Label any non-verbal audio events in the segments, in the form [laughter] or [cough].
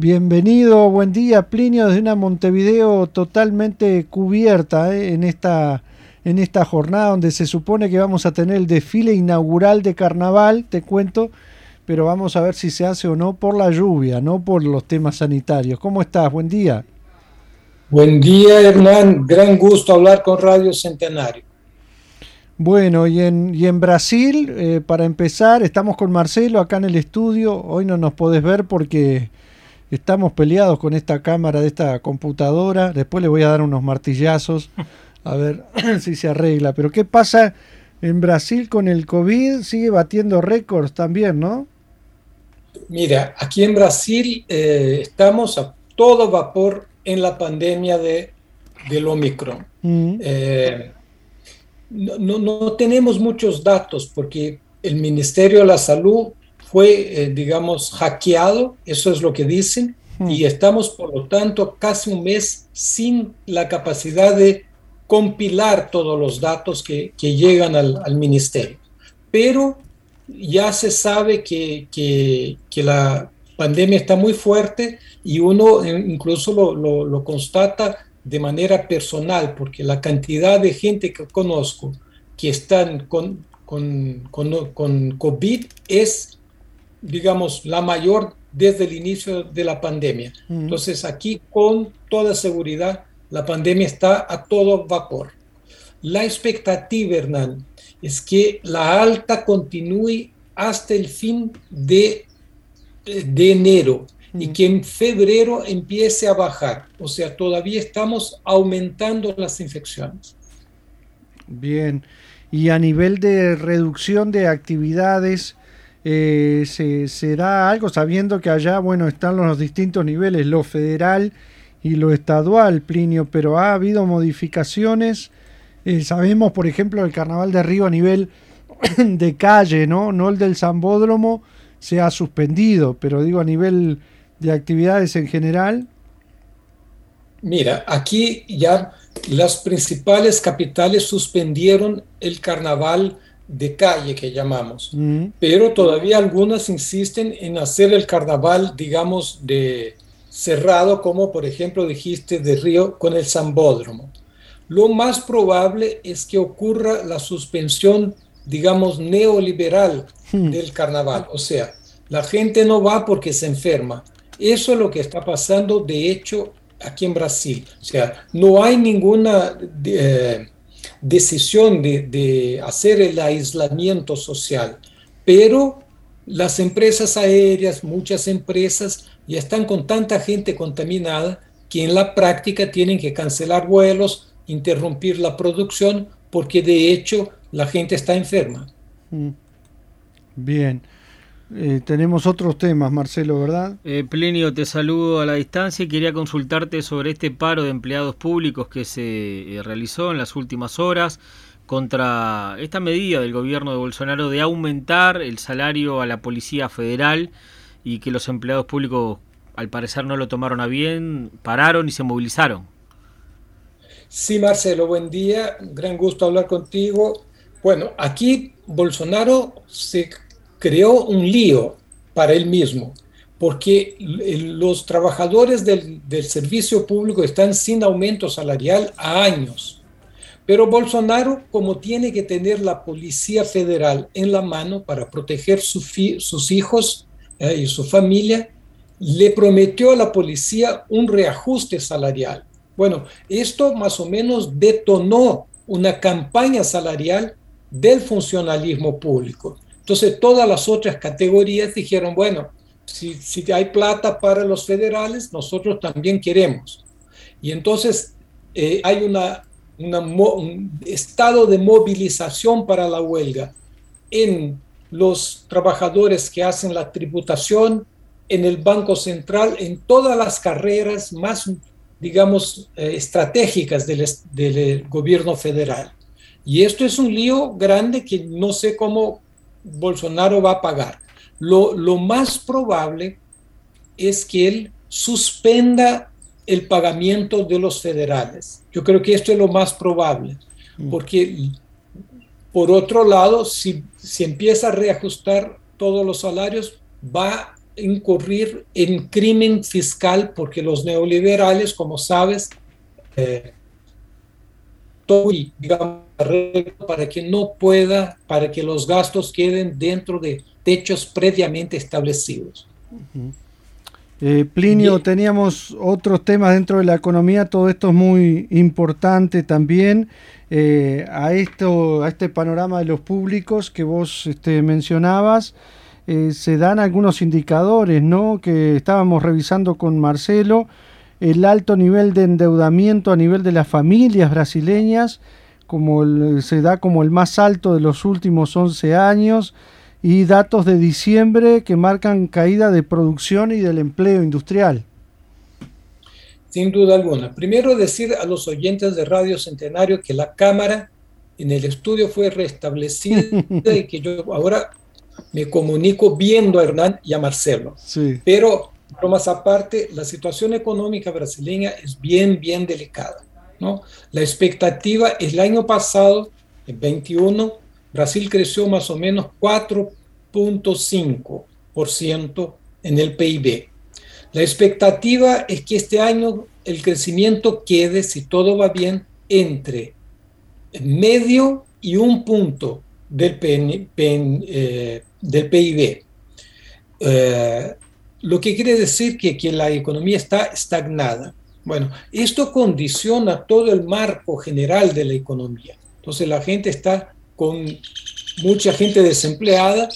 Bienvenido, buen día Plinio desde una Montevideo totalmente cubierta eh, en, esta, en esta jornada donde se supone que vamos a tener el desfile inaugural de carnaval, te cuento, pero vamos a ver si se hace o no por la lluvia, no por los temas sanitarios. ¿Cómo estás? Buen día. Buen día, Hernán. Gran gusto hablar con Radio Centenario. Bueno, y en, y en Brasil, eh, para empezar, estamos con Marcelo acá en el estudio. Hoy no nos podés ver porque estamos peleados con esta cámara de esta computadora. Después le voy a dar unos martillazos a ver [clears throat] si se arregla. Pero ¿qué pasa en Brasil con el COVID? Sigue batiendo récords también, ¿no? Mira, aquí en Brasil eh, estamos a todo vapor en la pandemia de, del Omicron. Mm, Eh, no, no- no tenemos muchos datos porque el Ministerio de la Salud fue, eh, digamos, hackeado, eso es lo que dicen, Hmm. y estamos, por lo tanto, casi un mes sin la capacidad de compilar todos los datos que, que llegan al, al ministerio. Pero ya se sabe que, que- que la pandemia está muy fuerte y uno eh, incluso lo, lo- lo constata de manera personal, porque la cantidad de gente que conozco que están con, con, con- con COVID es, digamos, la mayor desde el inicio de la pandemia. Entonces aquí con toda seguridad la pandemia está a todo vapor. La expectativa, Hernán, es que la alta continúe hasta el fin de, de enero y que en febrero empiece a bajar. O sea, todavía estamos aumentando las infecciones. Bien. Y a nivel de reducción de actividades, eh, ¿se, da algo sabiendo que allá, bueno, están los distintos niveles, lo federal y lo estadual, Plinio, pero ha habido modificaciones? Eh, sabemos, por ejemplo, el Carnaval de Río a nivel [coughs] de calle, ¿no? No el del Zambódromo se ha suspendido, pero digo a nivel de actividades en general. Mira, aquí ya las principales capitales suspendieron el carnaval de calle que llamamos. Mm, pero todavía algunas insisten en hacer el carnaval, digamos, de cerrado, como por ejemplo dijiste de Río con el Zambódromo. Lo más probable es que ocurra la suspensión, digamos, neoliberal Hmm. del carnaval. O sea, la gente no va porque se enferma. Eso es lo que está pasando, de hecho, aquí en Brasil. O sea, no hay ninguna eh, decisión de, de hacer el aislamiento social, pero las empresas aéreas, muchas empresas, ya están con tanta gente contaminada que en la práctica tienen que cancelar vuelos, interrumpir la producción, porque de hecho la gente está enferma. mm. Bien. Eh, tenemos otros temas, Marcelo, ¿verdad? Eh, Plinio, te saludo a la distancia y quería consultarte sobre este paro de empleados públicos que se eh, realizó en las últimas horas contra esta medida del gobierno de Bolsonaro de aumentar el salario a la Policía Federal y que los empleados públicos al parecer no lo tomaron a bien, pararon y se movilizaron. Sí, Marcelo, buen día, gran gusto hablar contigo. Bueno, aquí Bolsonaro se creó un lío para él mismo, porque los trabajadores del, del servicio público están sin aumento salarial a años. Pero Bolsonaro, como tiene que tener la Policía Federal en la mano para proteger su sus hijos eh, y su familia, le prometió a la policía un reajuste salarial. Bueno, esto más o menos detonó una campaña salarial del funcionalismo público. Entonces todas las otras categorías dijeron, bueno, si, si hay plata para los federales, nosotros también queremos. Y entonces eh, hay una, una un estado de movilización para la huelga en los trabajadores que hacen la tributación, en el Banco Central, en todas las carreras más digamos, eh, estratégicas del, del, gobierno federal. Y esto es un lío grande que no sé cómo Bolsonaro va a pagar. Lo, lo más probable es que él suspenda el pagamiento de los federales. Yo creo que esto es lo más probable, mm. porque por otro lado, si, si empieza a reajustar todos los salarios, va a incurrir en crimen fiscal, porque los neoliberales, como sabes, eh, todo, digamos, para que no pueda, para que los gastos queden dentro de techos previamente establecidos. Eh, Plinio, teníamos otros temas dentro de la economía, todo esto es muy importante también. Eh, a, esto, a este panorama de los públicos que vos este, mencionabas, eh, se dan algunos indicadores ¿no? que estábamos revisando con Marcelo, el alto nivel de endeudamiento a nivel de las familias brasileñas, como se da como el más alto de los últimos 11 años y datos de diciembre que marcan caída de producción y del empleo industrial. Sin duda alguna. Primero decir a los oyentes de Radio Centenario que la cámara en el estudio fue restablecida [laughs] y que yo ahora me comunico viendo a Hernán y a Marcelo. Sí. Pero, más aparte, la situación económica brasileña es bien, bien delicada. ¿no? La expectativa, el año pasado, en 21, Brasil creció más o menos 4.5% en el PIB. La expectativa es que este año el crecimiento quede, si todo va bien, entre medio y un punto del, eh, del PIB. Eh, lo que quiere decir que, que la economía está estagnada. Bueno, esto condiciona todo el marco general de la economía. Entonces la gente está con mucha gente desempleada,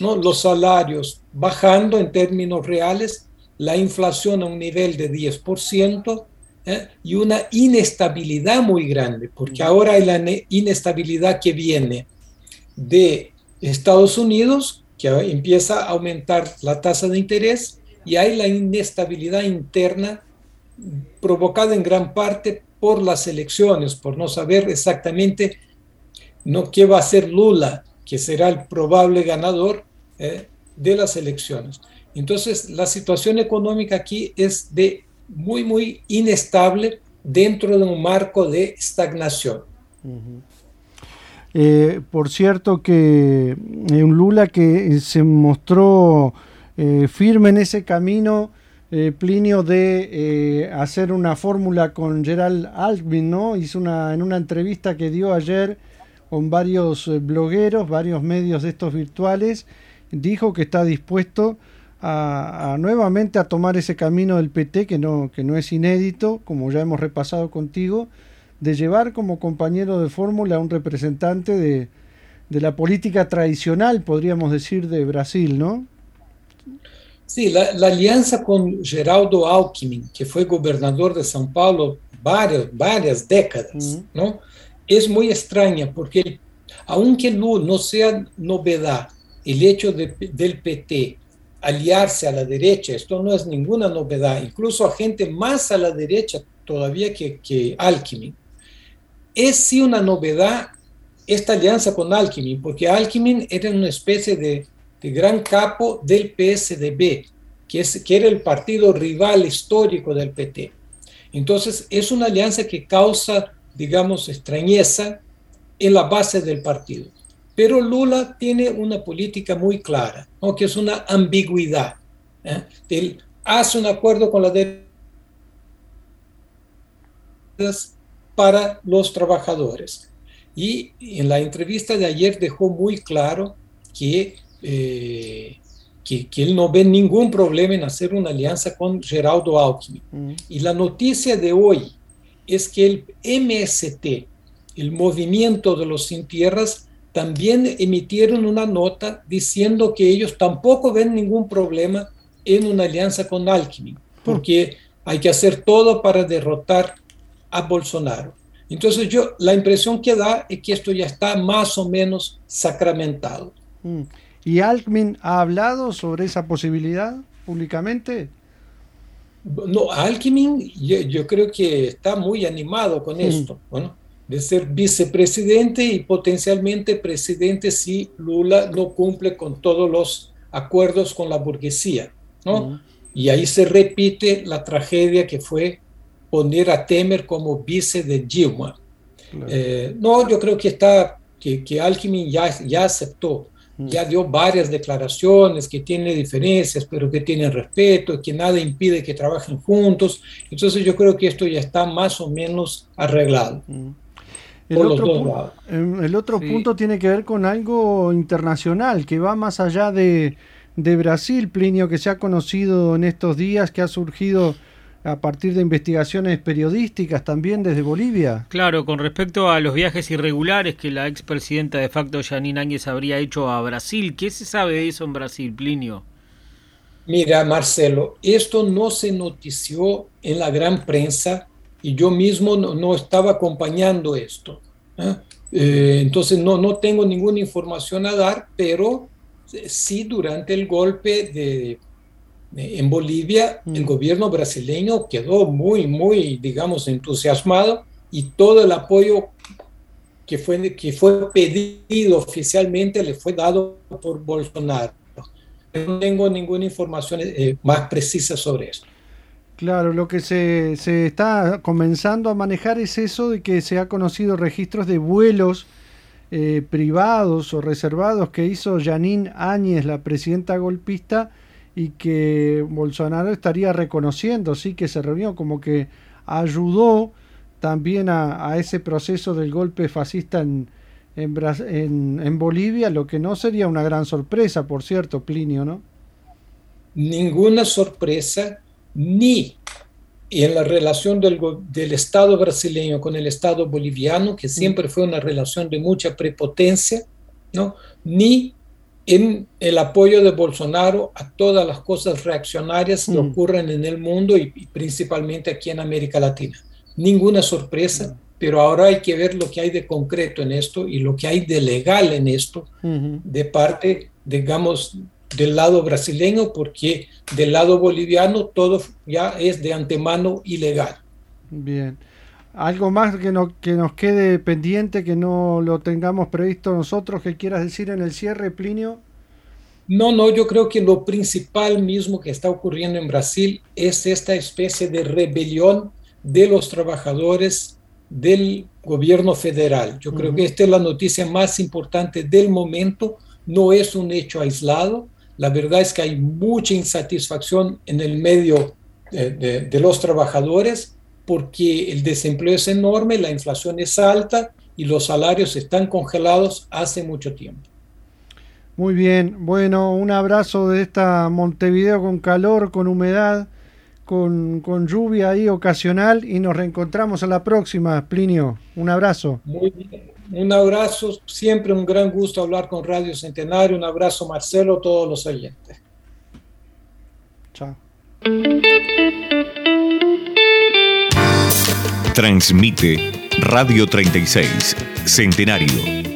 ¿no? los salarios bajando en términos reales, la inflación a un nivel de 10% ¿eh? y una inestabilidad muy grande, porque ahora hay la inestabilidad que viene de Estados Unidos, que empieza a aumentar la tasa de interés, y hay la inestabilidad interna provocada en gran parte por las elecciones, por no saber exactamente no qué va a hacer Lula, que será el probable ganador eh, de las elecciones. Entonces, la situación económica aquí es de muy, muy inestable dentro de un marco de estagnación. Eh, por cierto que eh, un Lula que se mostró firme en ese camino, Plinio, de hacer una fórmula con Gerald Alckmin, ¿no? Hizo una, en una entrevista que dio ayer con varios eh, blogueros, varios medios de estos virtuales, dijo que está dispuesto a, nuevamente a tomar ese camino del PT, que no, que no es inédito, como ya hemos repasado contigo, de llevar como compañero de fórmula a un representante de, la política tradicional, podríamos decir, de Brasil, ¿no? Sí, la, alianza con Geraldo Alckmin, que fue gobernador de São Paulo varias, varias décadas, ¿no? es muy extraña porque aunque no, no sea novedad el hecho de, del PT aliarse a la derecha, esto no es ninguna novedad, incluso a gente más a la derecha todavía que, que Alckmin, es sí una novedad esta alianza con Alckmin, porque Alckmin era una especie de, de gran capo del PSDB, que, es, que era el partido rival histórico del PT. Entonces, es una alianza que causa digamos, extrañeza en la base del partido. Pero Lula tiene una política muy clara, que es una ambigüedad. ¿eh? Él hace un acuerdo con la para los trabajadores. Y en la entrevista de ayer dejó muy claro que, eh, que, él no ve ningún problema en hacer una alianza con Geraldo Alckmin. Mm. Y la noticia de hoy es que el MST, el movimiento de los sin tierras, también emitieron una nota diciendo que ellos tampoco ven ningún problema en una alianza con Alckmin, porque hay que hacer todo para derrotar a Bolsonaro. Entonces yo la impresión que da es que esto ya está más o menos sacramentado. Mm. ¿Y Alckmin ha hablado sobre esa posibilidad públicamente? No, Alckmin yo, creo que está muy animado con esto, bueno, de ser vicepresidente y potencialmente presidente si Lula no cumple con todos los acuerdos con la burguesía, ¿no? Y ahí se repite la tragedia que fue poner a Temer como vice de Dilma. Eh, no, yo creo que está, que, que Alckmin ya, ya aceptó, mm. ya dio varias declaraciones, que tiene diferencias, pero que tiene respeto, que nada impide que trabajen juntos. Entonces yo creo que esto ya está más o menos arreglado. Mm. El otro, em, el otro, punto tiene que ver con algo internacional, que va más allá de, de Brasil, Plinio, que se ha conocido en estos días, que ha surgido a partir de investigaciones periodísticas también desde Bolivia. Claro, con respecto a los viajes irregulares que la expresidenta de facto Janine Áñez habría hecho a Brasil, ¿qué se sabe de eso en Brasil, Plinio? Mira, Marcelo, esto no se notició en la gran prensa y yo mismo no, estaba acompañando esto. ¿eh? Eh, entonces no, no tengo ninguna información a dar, pero sí durante el golpe de en Bolivia el mm. gobierno brasileño quedó muy, muy, digamos, entusiasmado y todo el apoyo que fue, que fue pedido oficialmente le fue dado por Bolsonaro. No tengo ninguna información eh, más precisa sobre esto. Claro, lo que se, se, está comenzando a manejar es eso de que se ha conocido registros de vuelos eh, privados o reservados que hizo Janine Áñez, la presidenta golpista, y que Bolsonaro estaría reconociendo, sí, que se reunió, como que ayudó también a, ese proceso del golpe fascista en, en, en, Bolivia, lo que no sería una gran sorpresa, por cierto, Plinio, ¿no? Ninguna sorpresa, ni en la relación del, del Estado brasileño con el Estado boliviano, que siempre fue una relación de mucha prepotencia, ¿no? ni en el apoyo de Bolsonaro a todas las cosas reaccionarias que mm. ocurren en el mundo y, principalmente aquí en América Latina. Ninguna sorpresa, pero ahora hay que ver lo que hay de concreto en esto y lo que hay de legal en esto de parte, digamos, del lado brasileño, porque del lado boliviano todo ya es de antemano ilegal. Bien. ¿Algo más que, no, que nos quede pendiente, que no lo tengamos previsto nosotros, que quieras decir en el cierre, Plinio? No, no, yo creo que lo principal mismo que está ocurriendo en Brasil es esta especie de rebelión de los trabajadores del gobierno federal. Yo creo que esta es la noticia más importante del momento, no es un hecho aislado. La verdad es que hay mucha insatisfacción en el medio de, de los trabajadores porque el desempleo es enorme, la inflación es alta y los salarios están congelados hace mucho tiempo. Muy bien, bueno, un abrazo de esta Montevideo con calor, con humedad, con, con lluvia ahí ocasional y nos reencontramos a la próxima, Plinio. Un abrazo. Muy bien, un abrazo, siempre un gran gusto hablar con Radio Centenario, un abrazo Marcelo, todos los oyentes. Chao. Transmite Radio 36, Centenario